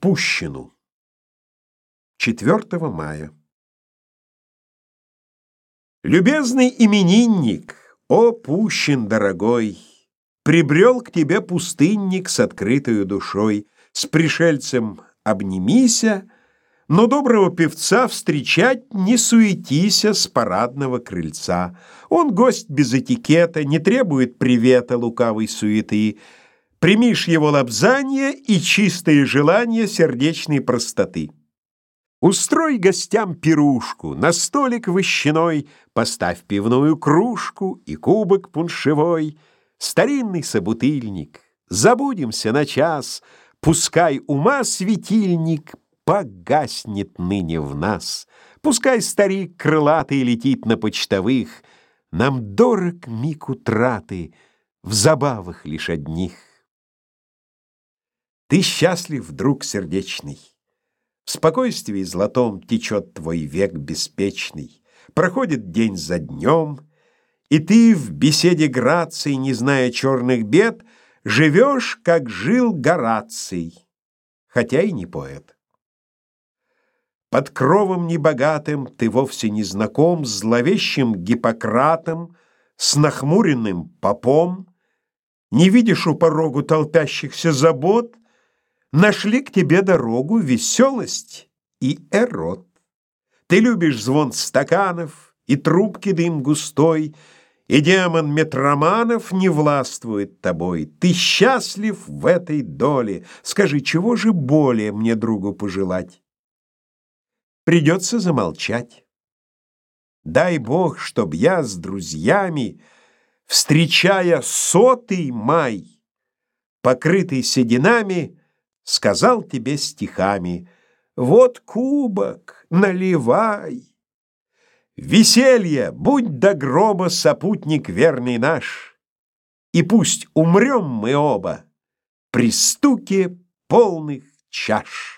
Пущину. 4 мая. Любезный именинник, о Пущин дорогой, Прибрел к тебе пустынник с открытою душой, С пришельцем обнимися, но доброго певца встречать не суетися с парадного крыльца. Он гость без этикета, не требует привета лукавой суеты, Примишь его лобзание и чистые желания сердечной простоты. Устрой гостям пирушку, на столик вощаной Поставь пивную кружку и кубок пуншевой, Старинный собутыльник, забудемся на час, Пускай ума светильник погаснет ныне в нас, Пускай старик крылатый летит на почтовых, Нам дорог миг утраты в забавах лишь одних. Ты счастлив, друг сердечный. В спокойствии золотом течет твой век беспечный. Проходит день за днем, и ты в беседе грации, не зная черных бед, живешь, как жил Гораций, хотя и не поэт. Под кровом небогатым ты вовсе не знаком с зловещим Гиппократом, с нахмуренным попом, не видишь у порогу толпящихся забот — Нашли к тебе дорогу веселость и эрот. Ты любишь звон стаканов и трубки дым густой, И демон метроманов не властвует тобой. Ты счастлив в этой доле. Скажи, чего же более мне другу пожелать? Придется замолчать. Дай Бог, чтоб я с друзьями, Встречая сотый май, Покрытый сединами, сказал тебе стихами «Вот кубок, наливай». Веселье, будь до гроба сопутник верный наш, И пусть умрем мы оба при стуке полных чаш.